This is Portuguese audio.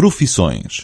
profissões.